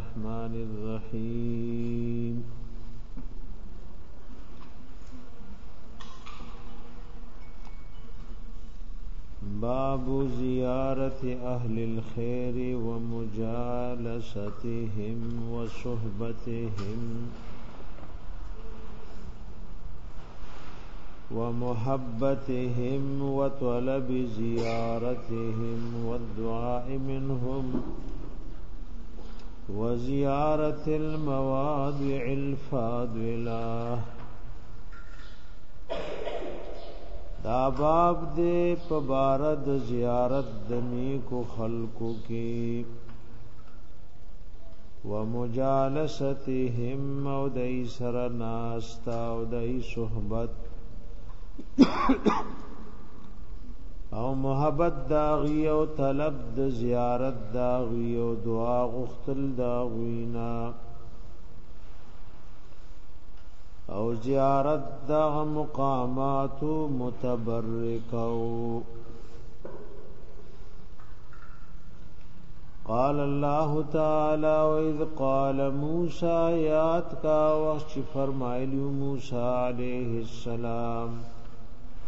الرحمن الرحيم باب زيارة أهل الخير ومجالستهم وصحبتهم ومحبتهم وطلب زيارتهم والدعاء منهم وزيارة المواضع الفاضلة دا باب دې په بارد زیارت د نیکو خلقو کې ومجالستهم او دای سره ناستا او دای صحبت او محبت داغي او طلب د زیارت داغي او دعا غختل داغینا او زیارت دا مقامات متبرکو قال الله تعالی واذ قال موسی یاد کا وقت فرمایلی موسی علیہ السلام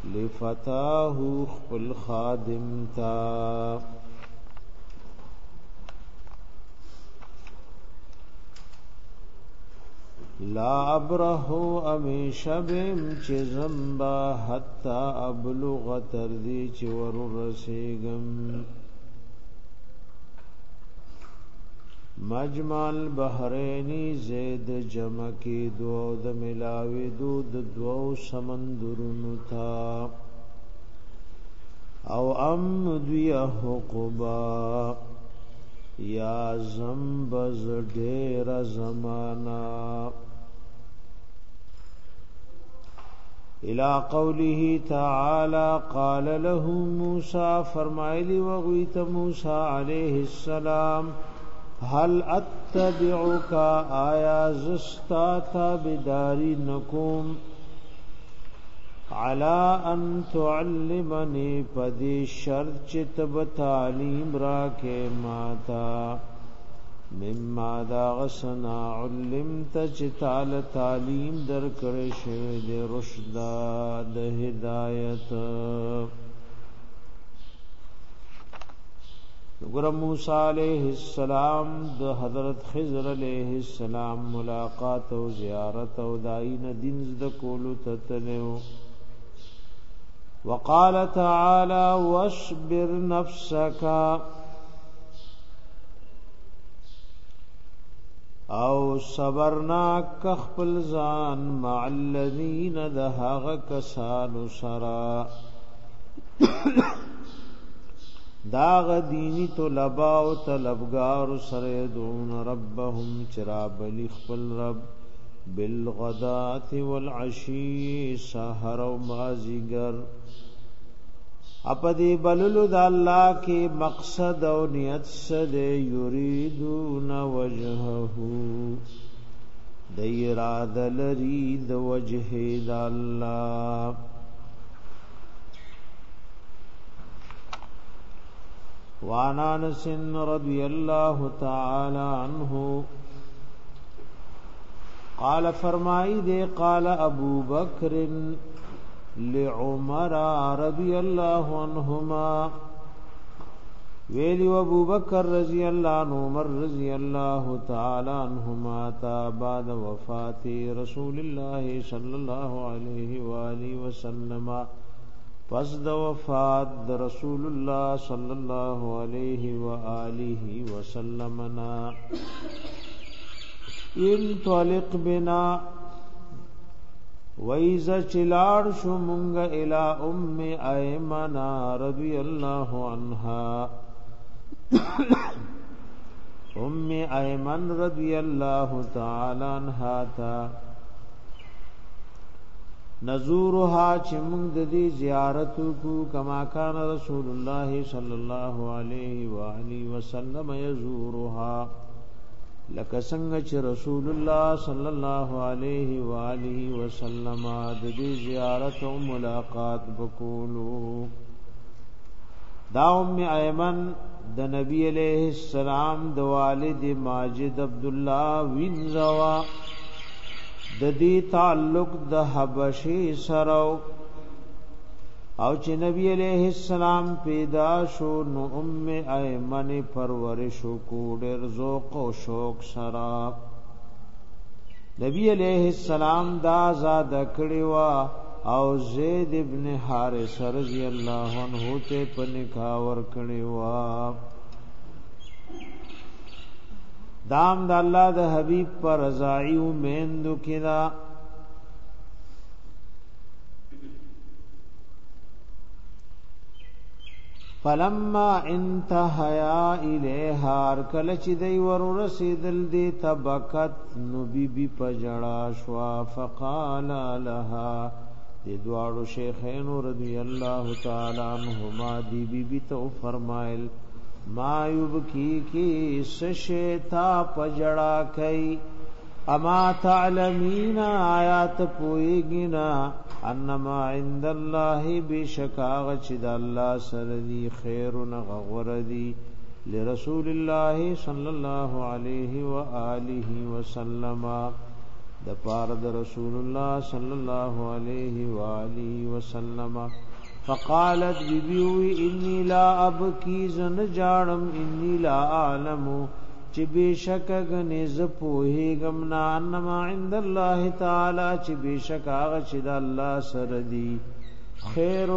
لفتاه خپل خادم تا لا ابرهو امی شبم چه زمبا حتی ابلغ تردی چه ورر رسیگم مجمل بحرینی زید جمع کی دو د ملاوی دو د دو سمندرونو تا او ام دوی حقبا یا زمبز ډیر زمانہ الى قوله تعالى قال له موسى فرمایلی وغویت موسی علیہ السلام هل اتبعك آیا زستا تابداری نکوم علا ان تعلمنی پدی شرط چتب تعلیم راکے ماتا مما دا غسنا علمت چتال تعلیم در کرشو دی رشدہ د هدایت ګور موسی علیہ السلام د حضرت خضر علیہ السلام ملاقات او زیارت او داین دین زده کولو ته تلو وقال تعالى واصبر نفسك او صبرنا کخپل ځان مع الذين ذهغ کسان سرا داغ دینی طلباء او طلبگار سره دون ربهم چراب لخپل رب بالغدات والعشی سحر و مازیگر اپا دی بللو دا اللہ کی مقصد او نیت سد یریدون وجههو دی راد لرید وجه دا اللہ وعن انس رضي الله تعالى عنه قال فرمائی دے قال ابو بکر لعمر رضي الله عنهما ویلی ابو بکر رضی اللہ عنہ عمر رضی اللہ تعالی عنہما تا بعد وفات رسول الله صلی اللہ علیہ والہ وسلم پس د وفات د رسول الله صلى الله عليه واله وسلمنا وسلم نا بنا ویز چلاړ شو مونږه الى ام ایمنا رضی الله عنها ام ایمن رضی الله تعالی عنہا تا نزورها چې موږ د دې زیارت کو کما کان رسول الله صلی الله علیه و الی وسلم یزورها لکه څنګه چې رسول الله صلی الله علیه و الی وسلم د دې زیارت او ملاقات وکولو دا ام ایمن د نبی علیہ السلام د والد ماجد عبد الله وینځوا د دې تعلق د حبشي سره او چې نبی عليه السلام پیدا شو نو ام ايمن پرورش کو ډېر ذوق او شوق سره نبی عليه السلام دا آزاد کړی وا او زید ابن حارث رضی الله عنه ته پنکاور کړی وا دام د دا الله د حبیب پر رضای او میندو کدا فلما انتهيا الیها کل چې دی ور رسیدل دی تبکت نبی بی پجڑا شوا فقال لها دی دواړو شیخین رضی الله تعالی عنهما دی بی بی تو فرمایل ما یبکی کی سشتا پجڑا کئی اما تعلمین آیات پویگینا انما عند الله بشکاغ چې د الله سره دی خیرون غور دی لرسول الله صلی الله علیه و آله وسلم د پاره د رسول الله صلی الله علیه و آله وسلم فقالت بیبیوی انی لا ابکی زن جاړم انی لا عالم چې بشک غنې ز پوهېګم نا انما عند الله تعالی چې بشک هغه چې د الله سره دی خیر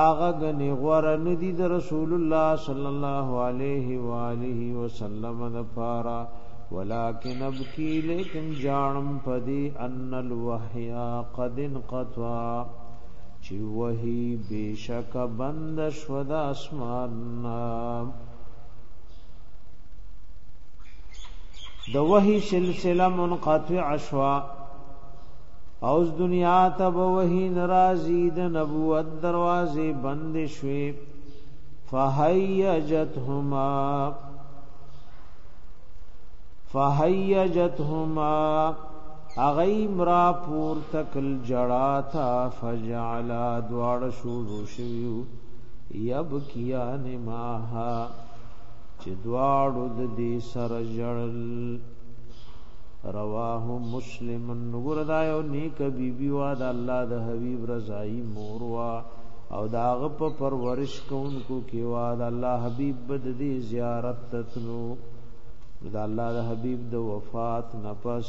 هغه غنې غوړه ندی د رسول الله صلی الله علیه و آله وسلم د پاره ولكن ابکی لیکن جانم پدی ان الوحیا قد انقطع چې وਹੀ بشک بند شو د اسمان د وਹੀ سلسله منقطع شوا اوس دنیا ته به وਹੀ ناراضی د نبوت دروازه بند شوي فحیجتهما فحیجتهما اغی مرا پور تکل جڑا تا فجعلا دوار شروع شویو یب کیا نماها چه دوارو د دی سر جڑل رواه مسلم نګور دا یو نیک بیبی وا د الله د حبیب رضای مور وا او داغ په پرورش کوونکو کې وا د الله حبیب بد دی زیارت تلو د الله د حبیب د وفات نفس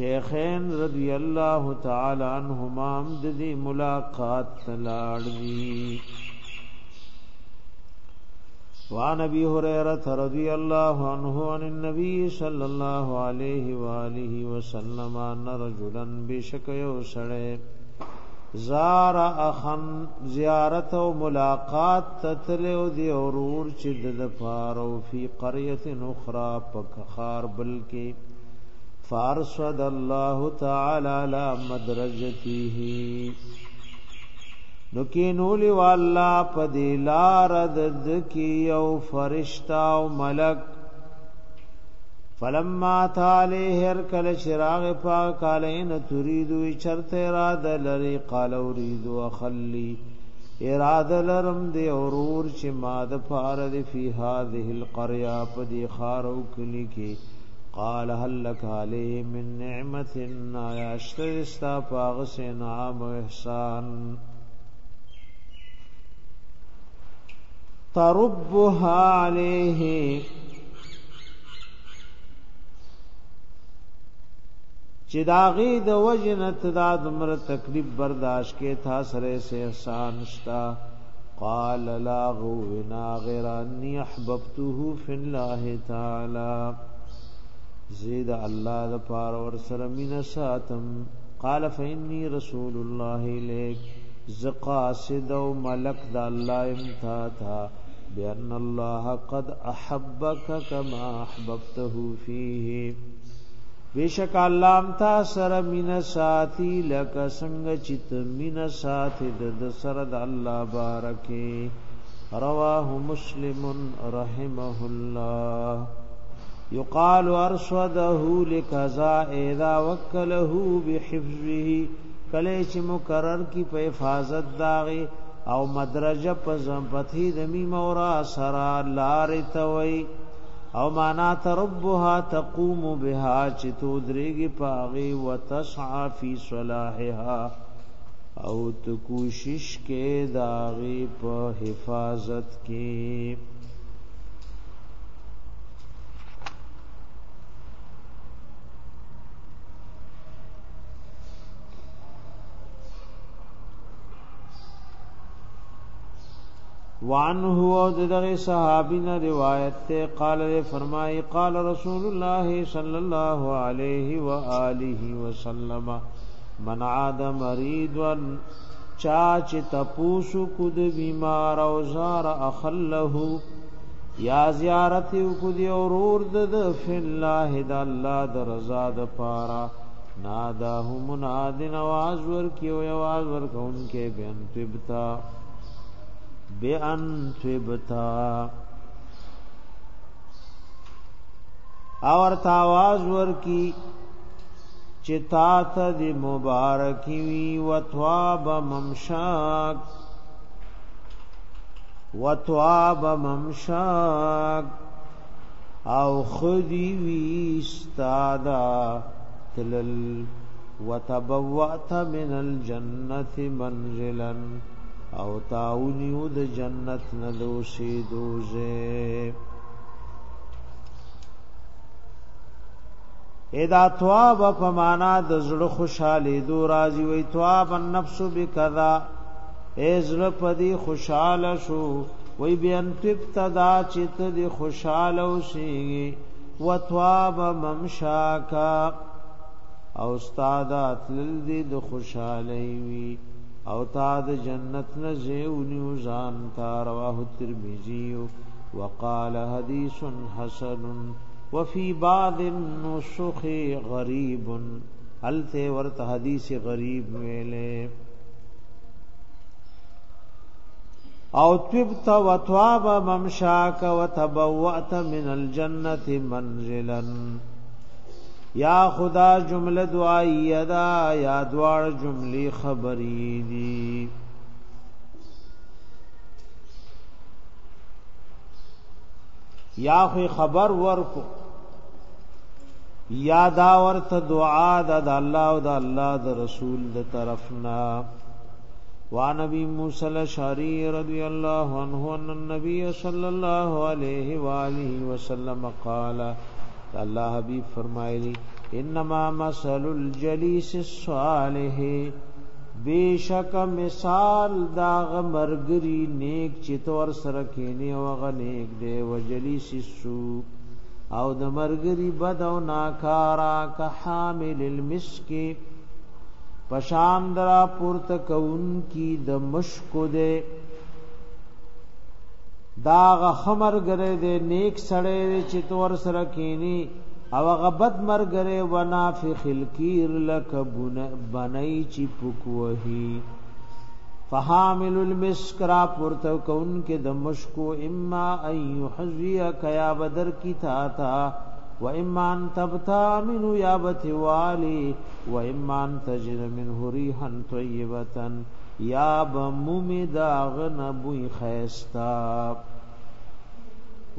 شیخین رضی الله تعالی عنہما د دې ملاقات تلاړوي وان ابي هريره رضي الله عنه عن النبي صلى الله عليه واله وسلم ان رجلا بشك يوسړ زار اخن زیارت او ملاقات تتلو دی اورور چې د فارو فی قريه اخرى پکخار بلکې فارشد الله تعالی على مدرجته نو کینول والله پدې لار د کی او فرشتہ او ملک فلما تعالی هر کل چراغ پاک علین تريد چرت را د لری قال اريد اخلي اراده لرم دی اورور چې ما د فار دی فی هذه القريه پدې خارو کلی کې قال هل لك علیه من نعمت یا اشترستا پاغس نعام و احسان تربها علیه چې داغي د وجنت دا دمر تکلیف برداشت کې تھا سره سه احسان شتا قال لا غو ونا غیر ان احببته في الله تعالی زید الله د پار ور سره مین ساتم قال فإني رسول الله الیک زقاصد او ملک د الله امتا تھا بأن الله قد احبك كما احببته فيه بیشک الله امتا سره مین ساتي لک سنگ چت مین ساتي د سر د الله بارکه رواه مسلم رحمه الله یقال ارشده لکذا اذا وکله بحفظه کله چې مقرر کی په حفاظت داغه او مدرجه په زمپتی د میم او را سرا لار توي او معنا تربها تقوم بها چې تو درېږي پاغه وتسعى في صلاحها او تو کوشش کې داغه په حفاظت کې وان هو دغه صحابینا روایت ته قال فرمای قال رسول الله صلی الله علیه و آله وسلم من عاد مريض چا چې تپوسو کو د بیمار او زار اخله یا زیارت کو دی اورور د فلله د الله د رضا د پاره ناداهم نادن आवाज ور کیو आवाज ور کون کې بنتبتا بان تبتا اور تاواز ور کی چتا ته دی مبارکی وی وتواب ممشاک وتواب ممشاک او خدی وی استادا تلل وتبوأت من الجنه منزلا او تاونیو د جنت ندوسی دوزه ادا تواب په معنا د زړه خوشاله دو راضي وي تواب النفس بکذا ازل پدی خوشاله شو وی بیان تبتدا چت دی خوشاله وشي و تواب ممشاکا او استاد اتل دی د خوشاله وي او تا د جنت نه زیونیو ځان تا رواه ترمذی وقال حدیث حسن وفي بعض النسخ غریب الته ورت حدیث غریب ویلې او تبت وتواب ممشاك وتبوأت من الجنة منزلا یا خدا جمله دعایی دا یا دوار جمله خبری دی یا خو خبر ورکو یا دا ورته دعا د الله او د الله د رسول د طرفنا وعن ابي موسى الاشعري رضي الله عنه ان النبي صلى الله عليه واله وسلم قال الله حبیب فرمایلی انما مثل الجلیس الصالح بیشک مثال دا غمرګری نیک چتور سره کینه او غ نیک دی وجلیس سو او د مرګری بد او ناکارا که حامل المسک پشان درا پورته کون کی د مشکو دی دا غ خمر غره دې نیک سړی چې تور سره کینی او غبد مرګره ونافخ الکیر لک بنای چی پکوهی فحامل المسک را پورته کون کې د مشکو اما ان يحزيك يا بدر کی تا تا و اما ان تبتا من يا بتوالي و اما ان تجد منه ريحا طيبه یا بمومدا غنبوی خيستا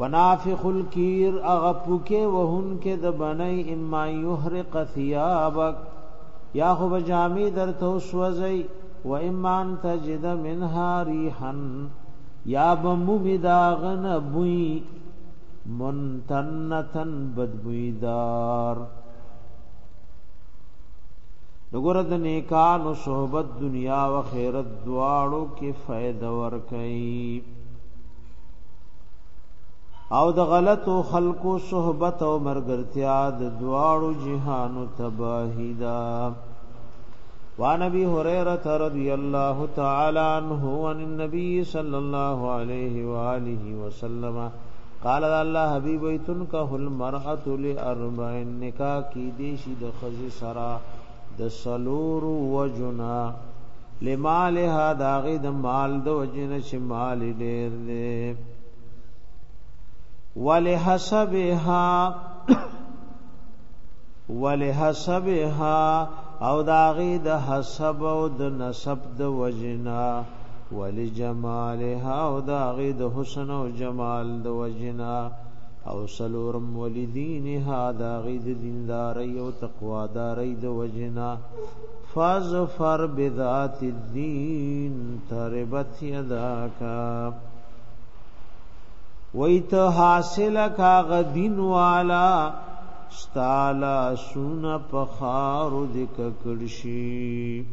ونافخ الكير اغپوکه وهن کې د بنای اما يحرق ثيابك یا خو بجامی در تو سوزي و اما ان تجد منها ريحا یا بمومی داغن بوئی منتنتن بدبویدار نګور د نیکانو صحبت دنیا او آخرت دواړو کې فائدہ ورکړي او د غلط او خلقو صحبت او مرګرتیا د دواړو جهانو تباہی دا وان ابي هريره رضي الله تعالى عنه عن النبي صلى الله عليه واله وسلم قال الله حبيب ایتن کا هل مرأه لاربع نکاح کی دیشی د خزی سرا د سلور وجنا لمالها داغی د مال د وجنه شمال ډیر دی ولحسبها ولحسبها او داغی د حسب او د نسب د وجنا ولجمالها او داغی د حسن او جمال د وجنا او سلورم ولدینها داغی د دینداری او تقوا داری د وجنا فاظفر بذات الدین تربت یداکا ویت حاصل کاغ دین والا ستالا سون پخار دک کړشی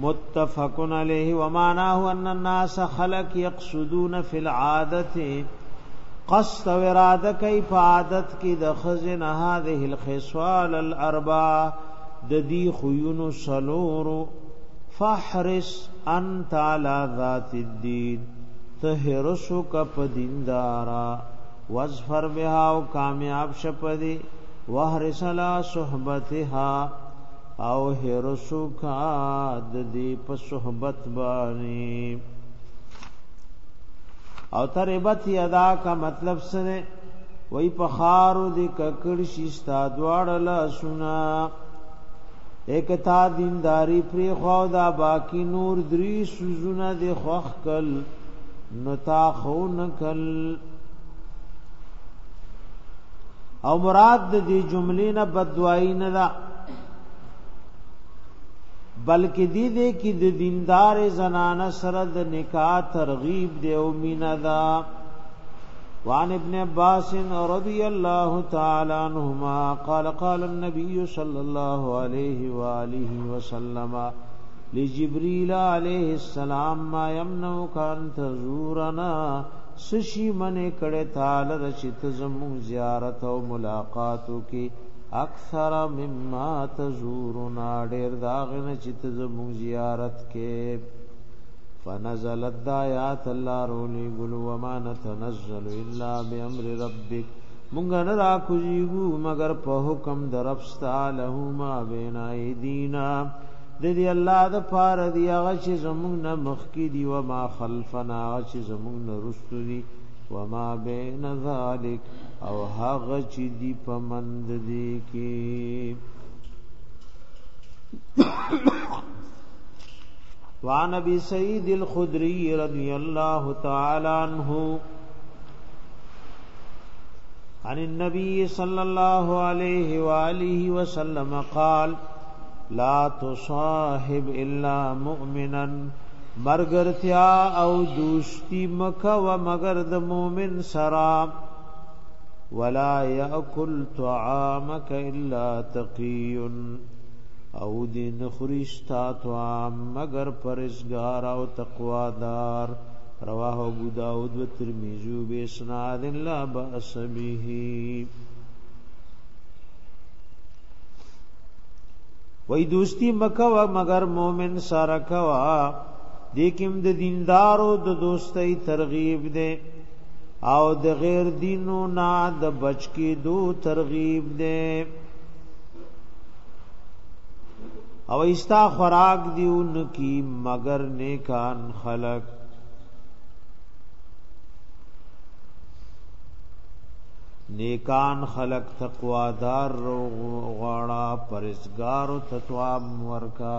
متفقن علیه ومعناه ان الناس خلق يقصدون في العاده قصد و اراده کوي په عادت کې د خزن هذه الخصال الاربع د دې خيونو سلور فحرس انت على ذات الدين تهرسو کپ دیندارا وظفر بها او کامیاب شپدي وحرس لا صحبتها او هرسو کا د دې په صحبت باندې او تربت ادا کا مطلب سره وای په خارو د ککړ شي ستا دواړه لا سنا اکتا دینداری پری خو دا باقی نور دری سوزونه د خوخ کل نتا خو نکل او مراد د دې جملې نه بدوای نه ده بلکې دې دې کې د دیندار زنانه سره د نکاح ترغیب دی او مینا دا وعن ابن عباس رضی الله تعالی عنهما قال قال النبي صلى الله عليه واله وسلم لجبريل عليه السلام ما يمنعك ان تزورنا سشي منه کړه تعالی د چت زمو زیارت او ملاقاتو کې اکثر مما تزورنا ډیر داغنه چې ته زموږ زیارت کې فنزلت دایات الله رونی ګل وما نتنزل الا بامر ربك مونږ نه را کوجیږو مگر په حکم درپستا له ما بین ایدینا د دې الله د فار دی هغه چې زموږ نه مخکې دی و ما خلفنا چې زموږ نه رستو دی وما بين ذلك او هغه چې دی مند دی کې وعن ابي سعيد الخدري رضي الله تعالى عنه عن النبي صلى الله عليه واله وسلم قال لا تصاحب الا مؤمنا مرګرتیا او دوشتی مکه و مگر د مؤمن سرا ولا یاکل طعامک الا تقی او دین خریشتا طعام مگر پرزگار او تقوا دار رواه ابو داود و ترمذی به اسناد لا باس به وای دوستی مکه و مگر مؤمن سره کوا دیکم د دیندارو د دوستۍ ترغیب ده او د غیر دینو نه د بچکی دو ترغیب ده او ایستا خوراک دیون کی مگر نیکان خلق نیکان خلق تقوادار رو غواړه پرزګارو تتوام ورکا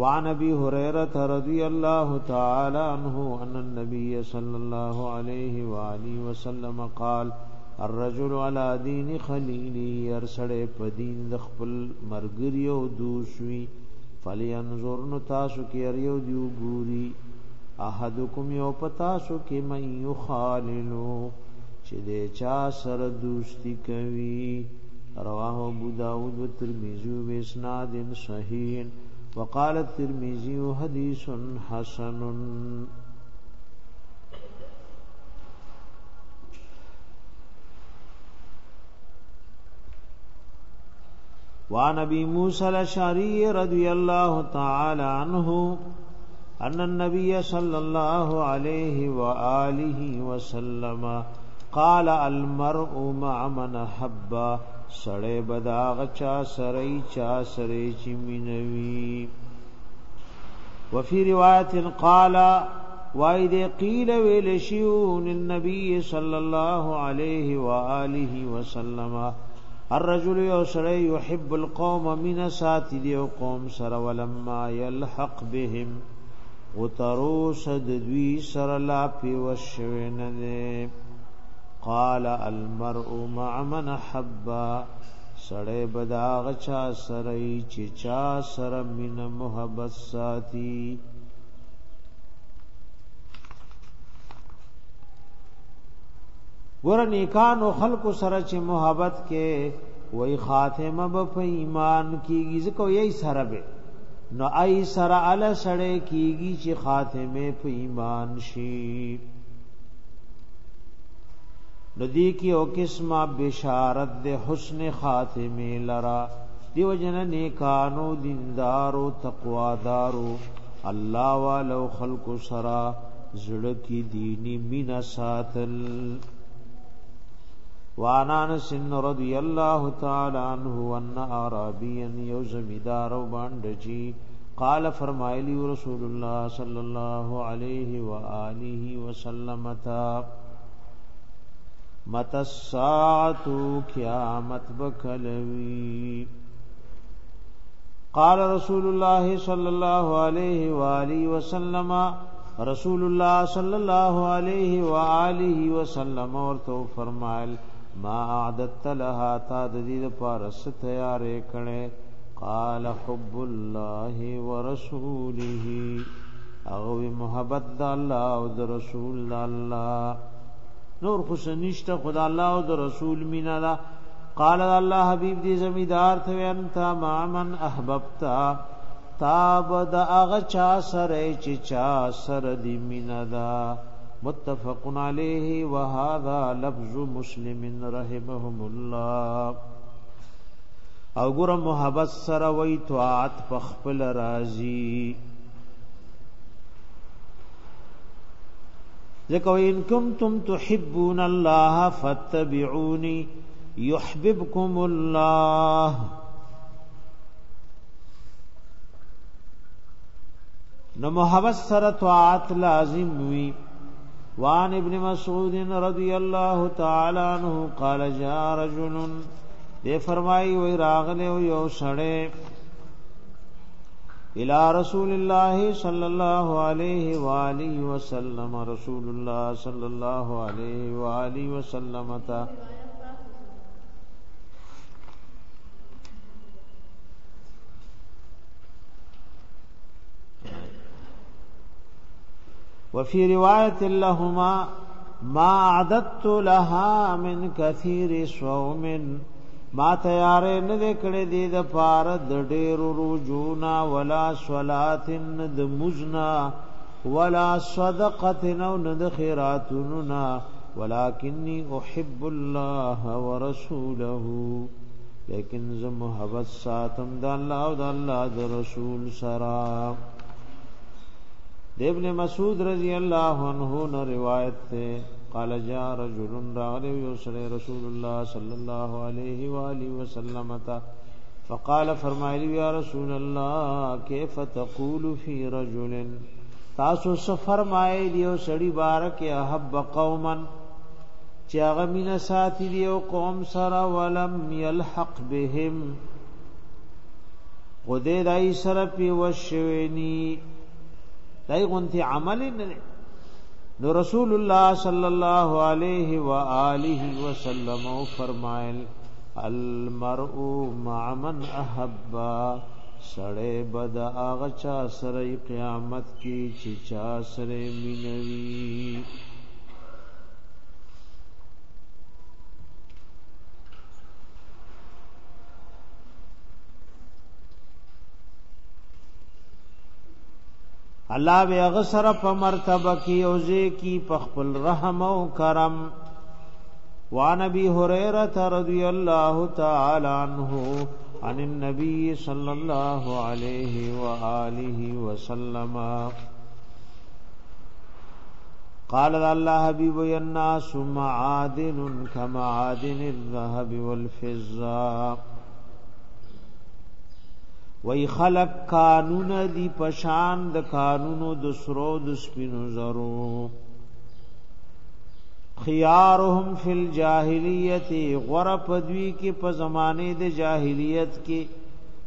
وعن ابي هريره رضي الله تعالى عنه ان النبي صلى الله عليه واله وسلم قال الرجل على دين خليله ارسله په دین د خپل مرګري او دوشوي فلينظر نو تاسو کې اریو دی ګوري احدکم یو پتا سو کې مې یو خاللو چې دې چا سره دوستی کوي رواه ابو داود و ترمذی و اسناد صحیح وقال الترمذي حديث حسن وعن ابي موسى الاشعري رضي الله تعالى عنه ان النبي صلى الله عليه واله وسلم قال المرء مع من حبّ سړی بداغ چا سره چا سره چې مينوي وفي روایت قال واید قیل ویل شیو للنبي صلى الله عليه واله وسلم الرجل يسري يحب القوم من سات دي قوم سر ولما يلحق بهم وتروس د دوی سر لا پی وشوینه قال المرء مع من حبا سړی بداغ چا سره چې چا سره مینه محبت ساتي ور نیکانو خلق سره چې محبت کې وای خاتمه په ایمان کیږي ځکه یی سره به نو ای سره علی سره کیږي چې خاتمه په ایمان شي نو دی کی او قسمه بشارت د حسن خاتمه لرا دیو جن نیکانو دیندارو تقوادارو الله والو خلق سرا زړه کی دینی مینا ساتل وانا انس رضی الله تعالی عنه وان عربيا یوزمیدار باندجی قال فرمایلی رسول الله صلی الله علیه و آله وسلم تا مت الساعتو قیامت بکلوی قال رسول الله صلی الله علیه و آله وسلم رسول الله صلی الله علیه و آله وسلم ورته فرمایل ما اعددت لها تا د دې لپاره ست تیارې کړې قال حب الله ورسوله او محبت الله او د رسول الله نور خوشنشت خدا الله او رسول مینا دا قال الله حبيب دي زمیدار ته انت ما من احببتا تاب دا اغه چا سره چې چا سره دی مینا دا متفق علیه وهذا لفظ مسلم رحمهم الله او ګره محبت سره وې توات په خپل راضی ذکو ان کنتم تحبون الله فاتبعوني يحببكم الله نو محبت سره طاعت لازم وی وان ابن مسعود رضی الله تعالی عنہ قال جاء رجل دے فرمائی وی راغله یو سړی الى رسول الله صلى الله عليه واله وسلم رسول الله صلى الله عليه واله وسلم تا وفي روايه لهما ما عددت لها من كثير صوم ما تیارې نه دې کړې دې د پار د ډېرو رجونا ولا صلاتن د مزنا ولا صدقتن او د خیراتنا ولکنی احب الله ورسوله لیکن زه محبت ساتم د الله او د الله د رسول سره د ابن مسعود رضی الله عنه روایت ده قال جاء رجل راغلی یو سره رسول الله صلی الله علیه و آله وسلم تا فقال فرمایلی یا رسول الله کیف تقول فی رجل تاسو څه فرمایلی یو سړی بارک احب قوما چې هغه مینا ساتي دی او قوم سره ولم يلحق بهم خدای دای سره پیوښوي ني دای غونتی عمل نه نو رسول الله صلی الله علیه و آله وسلم فرمایل المرء مع من احبا سړی بد هغه چا سره قیامت کې چې چا سره مينوي الله به غسر په مرتبه کې او زه کې په خپل رحم او کرم وا نبی هريره رضي الله تعالى عنه عن النبي صلى الله عليه واله وسلم قال الله حبيب الناس معادن كمعادن الذهب والفضه وای خلق قانون دی پشان د قانونو د سرو د سپینو زرو خيارهم فی الجاهلیت غرب دوی کې په زمانه د جاهلیت کې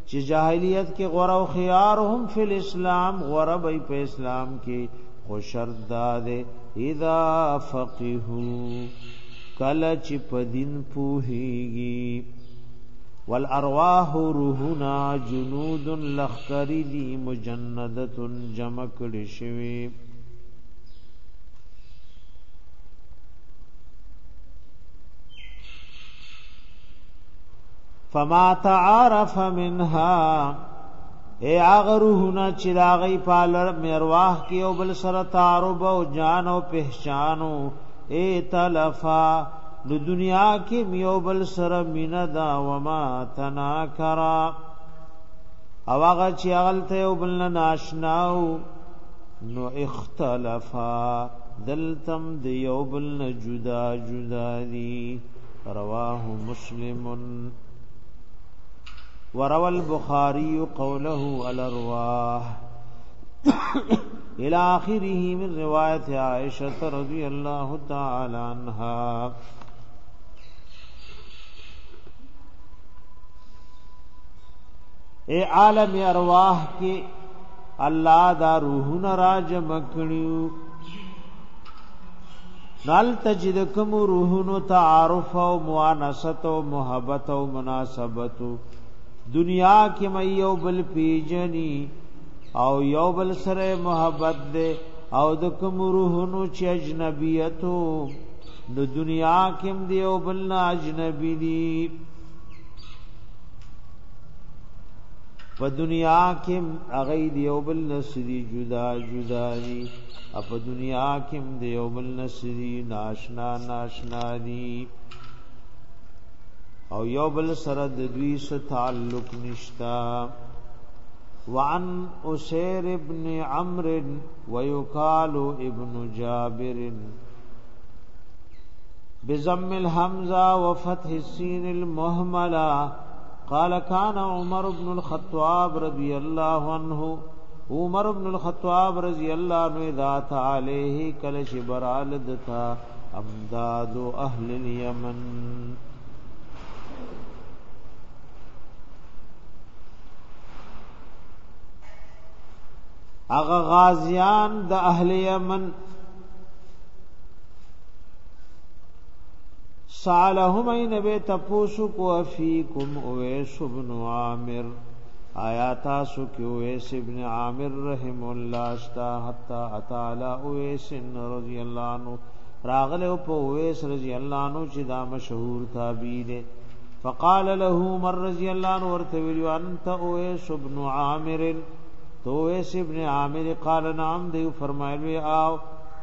چې جاهلیت کې غره او خيارهم فی الاسلام غره به په اسلام کې خوشرد ده اذا فقهو کله چې په دین پوهیږي والارواح روحنا جنود لخکری دی مجندت جمع کړي شوی فما تعارف منها اے اغه روحنا چې داغي پالر مرواح کې او بل سره تعارف او جان او پہچانو اے تلفا نو دنیا کې میو بل سره مینا دا وما تناکرا او هغه چې غلطه یو بل نه ناشناو نو اختلافا دلتم دی یو بل نه جدا جدا دي رواه مسلم وروى البخاري قوله الارواح الى اخره من روایت عائشه رضی الله تعالی عنها اے عالم ارواح کې الله دا روحونه راج مکړیو نال تجد کوم روحونو تعارف او موانست او محبت او مناسبت دنیا کې مې یو بل پیجنی او یو بل سره محبت دې او د کوم روحونو چې اجنبیتو د دنیا کې دې او بل اجنبی دي په دنیا کې اغه دی او بل نسری جدا جدا دی په دنیا کې دی او بل نسری ناشنا ناشنا دی او یو بل سره د دوی سره تعلق نشتا وعن اسير ابن عمرو ويقال ابن جابر بضم الحمزه وفتح السين المهمله قال كان عمر بن الخطاب رضي الله عنه عمر بن الخطاب رضي الله عنه ذات عليه کل شبرال دتا امداد اهل اليمن اغه غازیان د اهل یمن سالهم ای نبی تپوسو کو فیکم اویس ابن عامر آیا تاسو کې اویس ابن عامر رحم الله استا حتا اتعالی اویس رضی الله عنه راغله په اویس رضی الله عنه چې دا مشهور تابعی دی فقال له عمر رضی الله عنه ورته ویل انت اویس ابن عامر تو اویس ابن عامر قال نعم دی فرمایلی او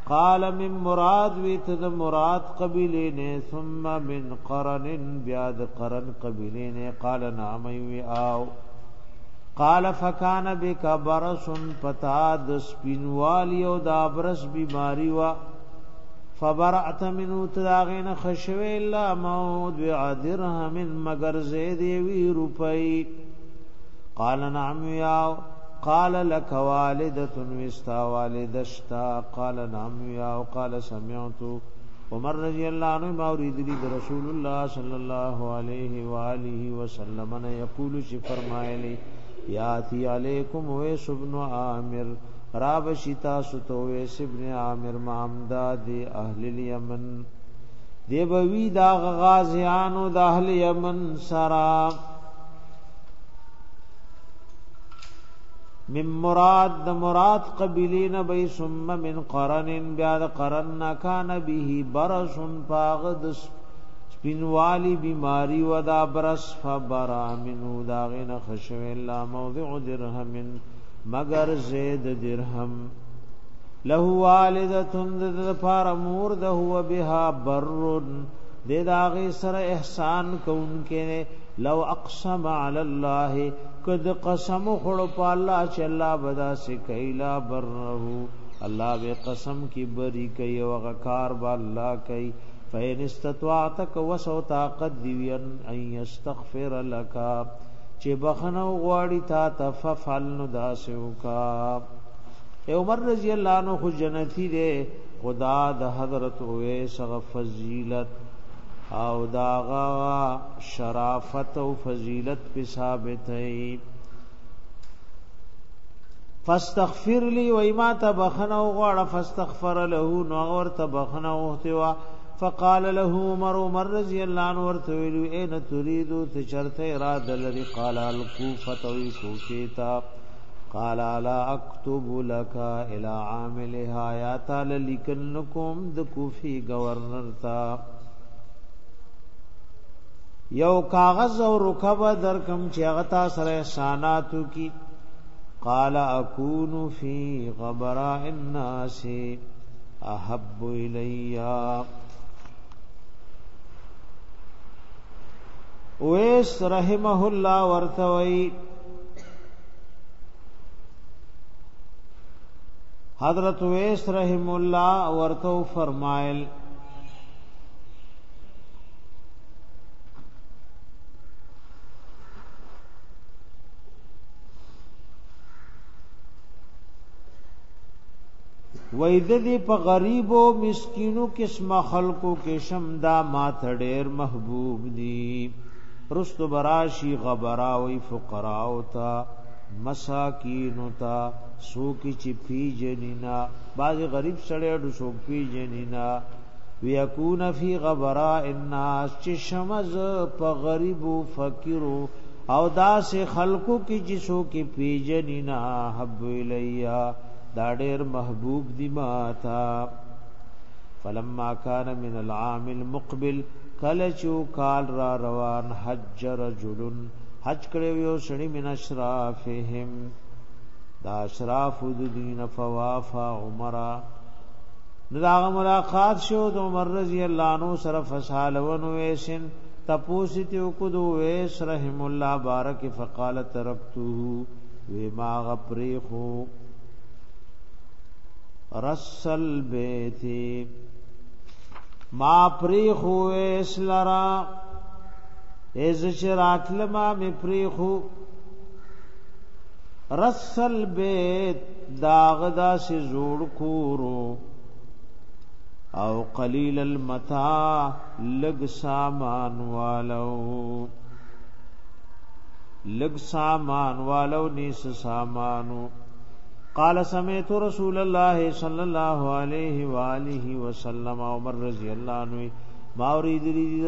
قال من مراد وی ته د مراد قبیله نه ثم من قرن بیا د قرن قبیله نه قال نام وی او قال فکان بک برس پتا د سپینوالی او د ابرس بیماری وا فبرعت منو تداغین خشوی الا موت و عدرهم مگر زید وی روپی قال نعم یاو قال لك والدة وستا والدشتا قال نعم يا وقال سمعت عمر رضی الله عنه ما اريد لي رسول الله صلى الله عليه واله وسلم ان يقول شي فرمایلی یاتی علیکم ویس ابن عامر راب شتا ستو ویس ابن عامر مامداد اهل الیمن دی بوی دا غازیانو د اهل یمن سرا من مراد د مراد قبیلین به ثم من قرن بیا د قرن نا کان به برسن پاغ د سپینوالی بیماری ودا برس فبرا منو داغن خشو الا موضع درهم مگر زید درهم له والدتن د پار مور د هو بها برن د داغه سره احسان کون کې لو اقسم علی الله کد قسم خړو په الله چې الله بدا سکیلا برهو الله به قسم کی بری کوي او غکار به الله کوي فین استطاعتک وسو طاقت دی ان یستغفر لک چې بخنو غواړي تا تففل نو داسو کا عمر رضی الله عنه جنتی دے خدا د حضرت اویس غ فضیلت او داغا شرافت او فضیلت په ثابت هي فاستغفر لي و ما تبخنه غړ فاستغفر له نو اور تبخنه اوتوا فقال له عمر عمر رضی الله عنه ورته ویلو اين تريد تشرته اراده لري قال الكوفه ويكوفيتا قال لا اكتب لك الى عاملها يا تعالی لکنکم د کوفی گورنر تا یو کاغذ او رکبه درکم چې هغه تاسو سره احساناتو کی قال اكون في غبراء الناس احب الي ویس رحمه الله ورتوي حضرت ویس رحم الله ورتو فرمایل وېد دې په غریب او مسکینو قسمه خلقو کې شمدا ما ډېر محبوب دي رست براشي غبرا او فقرا او تا مساکین او تا سوکی چی پی جنینا باز غریب سړی ډو سوک پی جنینا ویکون فی غبرا الناس چې شمز په غریب او فقیر او داس خلقو کې چې سوکی پی جنینا حب الیا دا ډیر محبوب دی ما تا فلما كان من العام المقبل کله چو کال را روان حج رجل حج کړي یو شړی من اشرافهم دا اشراف د دین فوافا عمره داغه ملاقات شو د عمر رضی الله عنه سره فسال ونو ویسن تپوسیت وکدو ویس رحم الله بارک فقال ترکته وما غپری خو رسل بیتی ما پریخو ایس لرا ایز چرات لما می پریخو رسل بیت داغدا سے جوڑ کورو او قلیل المتا لگ سامان والو لگ سامان والو نیس سامانو قال سمعت رسول الله صلى الله عليه واله وسلم عمر رضی الله عنه ما اريد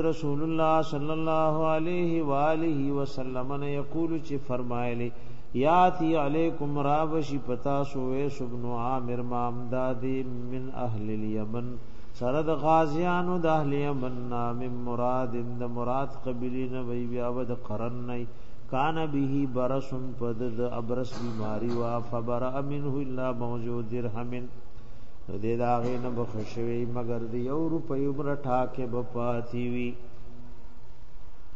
رسول الله صلى الله عليه واله وسلم نے یقول چی فرمایلی یاتی علیکم رابشی پتا سو ویس ابن عامر ما امدادی من اهل الیمن سره د غازیانو د اهل یمن نام مراد د مراد قبلی نه وی بیا ود قرن نه کان به برسن پد د ابرس بیماری وا فبر امنه الا موجود درهم دې داغه نه بخښوي مگر د یو روپیو برټا کې بپاتی وی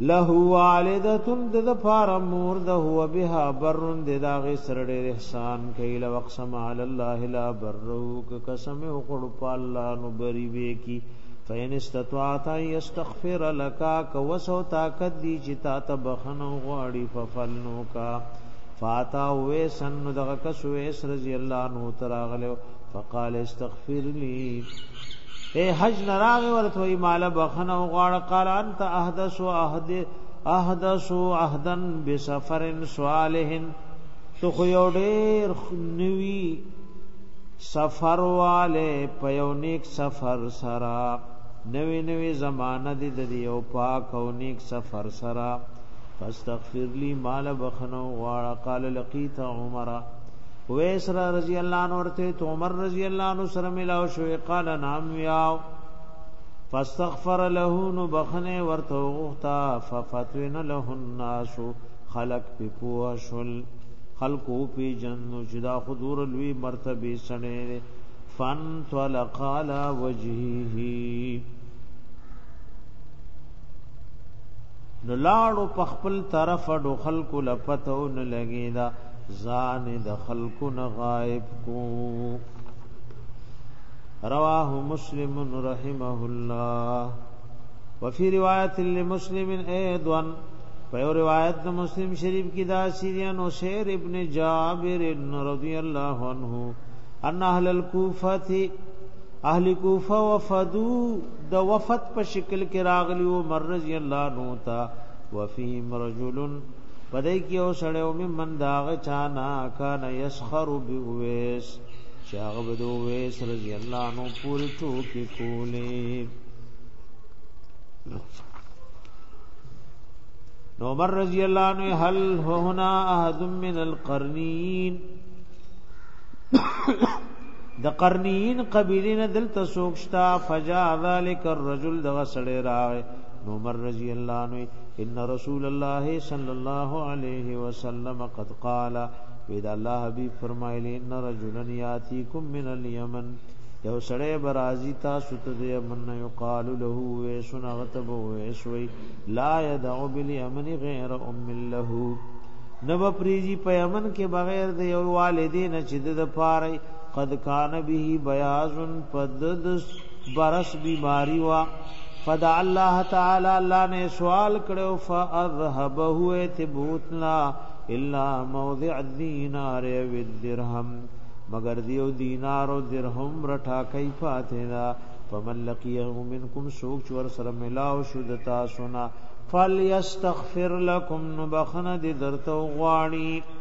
له والدتن د دفار مور د هو بها برن د داغ سر ډېر احسان کيل وقسم علی الله لا بروک قسم وقړ په الله نو بری وی کی فین استطاعت یستغفر لك کوسو طاقت دی چې تا ته بخنو غاړي ففلنو کا فاتا وې سن دغه کس وې رضی الله عنه تراغلو فقال استغفر لي اے حج نراغ ورته وی مال بخنه او غاړه قال انت احدث احد احدث احدن بسفر صالح تو خو یو ډیر نوی سفر والے په یو نیک سفر سره نوی نوی زمانہ دی د یو پاک او نیک سفر سره فاستغفر لي مال بخنه او غاړه قال لقيت عمره ویس را رضی اللہ عنہ ورته تو عمر رضی اللہ عنہ سره ملاو شو قال نام یاو فاستغفر له نو بخنه ورته غوتا ففتن له الناس خلق پی پوشل خلقو پی جنو جدا حضور لوی مرتبه سنه فن طلق على وجهه نو لاړو په خپل طرف ډو خلکو لپتو نه لګیدا زان د خلق غائب کو رواه مسلم رحمه الله وفي روایت لمسلم ايضا په روایت د مسلم شریف کې دا سیریان او شیر ابن جابر رضی الله عنه ان اهل الكوفه اهل کوفه وفدو د وفد په شکل کې راغلی او مر رضی الله عنه تا وفيهم رجل پدې کې او سړی او من داغه چانا کان یسخر بویس شاغ بدو ویس رضی الله نو پوری ټوکی کولې نو عمر رضی الله نو هل هنا احد من القرنین د قرنین قبیلین دل تسوکشتا فجاء ذلک الرجل دغه سړی راغی نو عمر رضی الله نو ان رسول الله صلی الله علیه وسلم قد قال ودا الله حبیب فرمایلی ان رجلا یاتیکم من الیمن یو سړی برازی تاسو ته د یمن یقال له ویسن غتب ویسوی لا یدع بالیمن غیر ام له نو پریزی په یمن کې بغیر د یو والدین چې د پاره قد کان به بیاض پد برس بیماری وا فدع الله تعالی الله نے سوال کړو فارهبه اتبوتنا الا موضع الدينار والدرهم مگر دیو دینار او درهم رټا کای فاتنا فمن لقيه منكم سوق چور سره ملاو شو دتا سنا فليستغفر لكم نبخن دي درتو غواړي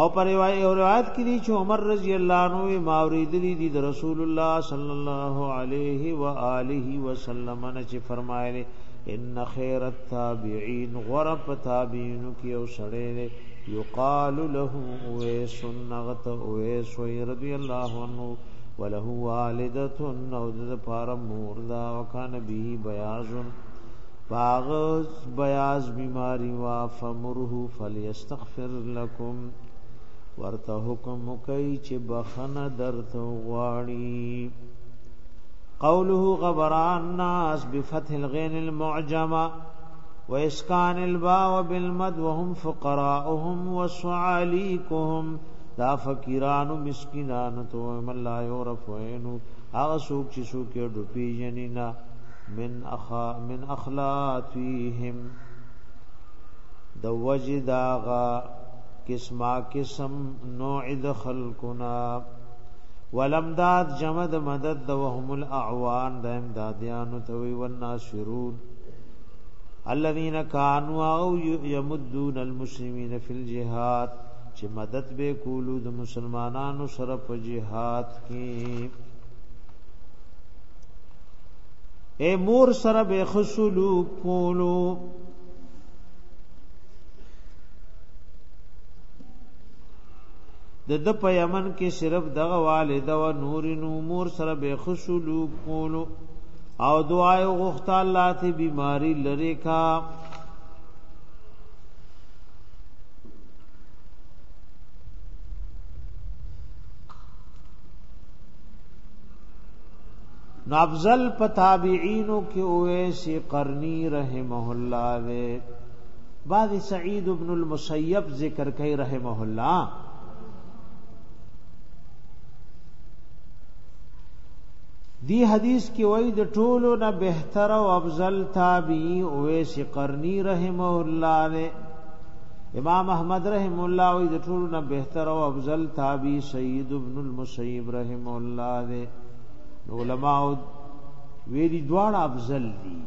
او پر روایت کې دي چې عمر رضی الله عنه ماوریدلی دي د رسول الله صلی الله علیه و آله وسلم نه چې فرمایلی ان خیر التابعین غرب تابعین کی او سړی یقال له اویس نغت اویس رضی الله عنه وله والدته او د پاره مور دا وکانه به بیاضن باغ بیاض بیماری وا فمره فلیستغفر لكم ورته حکم کوي چې بخنه درته غواړي قوله غبران الناس بفتح الغين المعجمه واسكان الباء بالمد وهم فقراءهم وسعاليكهم دا فقيران مسكينان تو من لا يعرف وين هغه سوق چې سوق یې ډوپی جنینا من اخا من اخلاقهم د وجداغا قسما قسم نوع د خلقنا ولمداد جمد مدد د وهم الاعوان د امدادیان ته وی والناشرون الذين كانوا يمدون المسلمين في الجهاد چې مدد به کولو د مسلمانانو سره په جهاد کې اے مور سره به خصلو کولو د د په یمن کې صرف دغه والده او نور نور سره به خوشلو کولو او دعای غوښت الله ته بیماری لری کا نو افضل پتابعینو کې اوه سی قرنی رحمه الله و بعد سعید ابن المسیب ذکر کوي رحمه الله دی حدیث کې وای د ټولو نه بهتر او افضل تابعی اویس قرنی رحمه الله نے امام احمد رحم الله وای د ټولو نه بهتر او افضل تابعی سید ابن المسیب رحمه الله نے علماء ویری دواړه افضل دي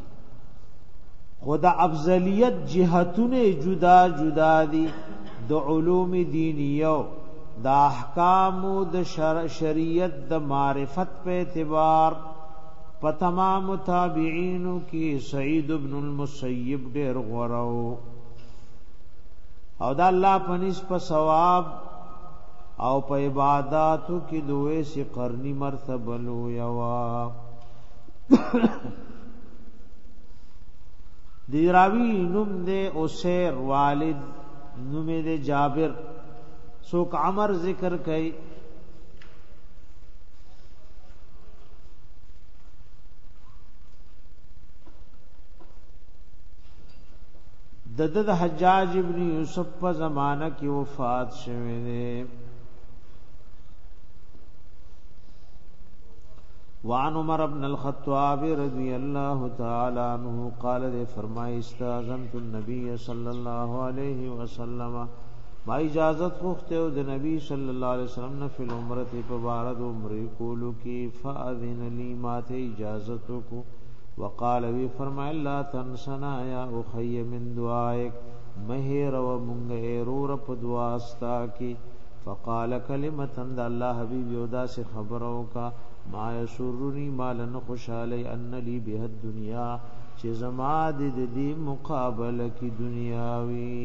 خدا افضلیت جهتونه جدا جدا دي د علوم دینیو د احکام د شر شریعت د معرفت په اعتبار په تمام تابعین کې سعید ابن المسیب ډیر غورو او د الله په نسب ثواب او په عبادتو کې دوی سي قرني مرتبه لو یوا دی راوی نوم دے اسیر والد نوم دے جابر سوک عمر ذکر کئی د د حجاج ابن یوسف په زمانہ کې وفات شوه دی وعن عمر ابن الخطاب رضی الله تعالی عنہ قال دے فرمائے استاذنت النبي صلی الله علیه وسلم ما اجازت غوښته او د نبی صلی الله علیه وسلم نه فل عمره په بارد عمره کولو کې فاذن لی ماته اجازت کو وقال وی فرمای الله تنسنا یا اخی من دعائک مهر و مونږه ایرور په دعا استا کې فقال کلمتا د الله حبیب یو داسې خبرو کا ما یسرنی مالن خوشالی ان لی به دنیا چې زما د دې مقابله کې دنیاوی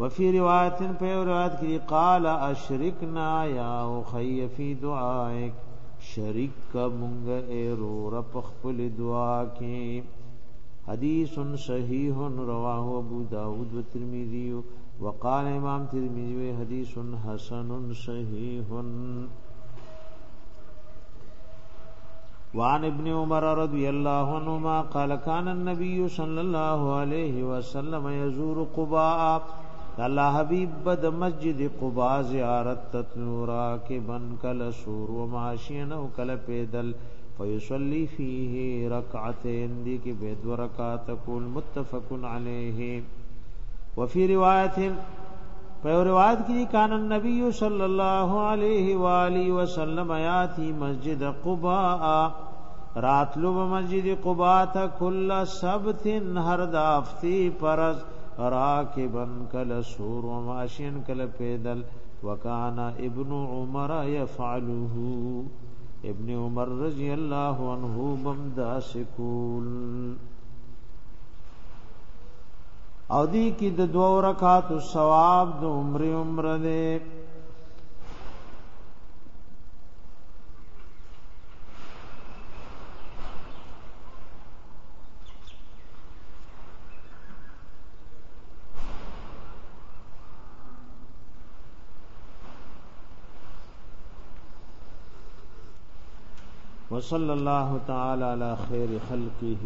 وفي روایت په روایت کې قال اشركنا يا أخي في دعائك شریک کا مونږ ایرو رب خپل دعا کې رواه ابو داود وترمذي وقال امام ترمذي حديث حسن صحيح وعن ابن عمر رضي الله عنهما قال كان النبي صلى الله عليه وسلم يزور قباء الله حبیب بد مسجد قباء زیارت تتلو راکبن کل سور و ماشین او کل پیدل فیصلی فیه رکعتین دی کی بيد ورکات کول متفق علیه وفي روایت په روایت کې کان النبی صلی الله علیه و آله وسلم یاتی مسجد قباء راتلو مسجد قباء ته کل سبت هر دافتی پرز راکبا کل سور و ماشین کل پیدل وکانا ابن عمر یفعله ابن عمر رضی الله عنه بم داسکول او دی کی د دوه رکعات ثواب د عمر عمر نه وصلى الله تعالى على خير خلقه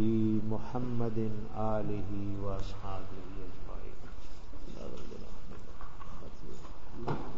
محمد آله واصحابه اجمعين